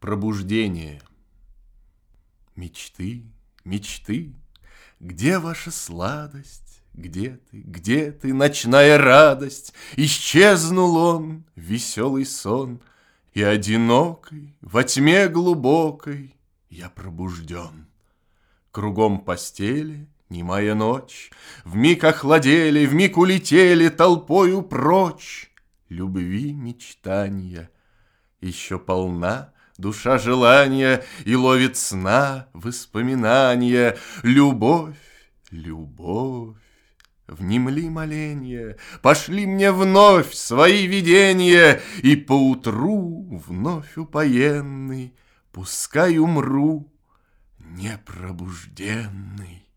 пробуждение. Мечты, мечты, где ваша сладость? Где ты, где ты, ночная радость? Исчезнул он, веселый сон, И одинокой, во тьме глубокой Я пробужден. Кругом постели, немая ночь, В миг охладели, в миг улетели Толпою прочь. Любви мечтания Еще полна душа желания И ловит сна воспоминания. Любовь, любовь. Внемли моления, пошли мне вновь свои видения, И поутру вновь упоенный, пускай умру непробужденный.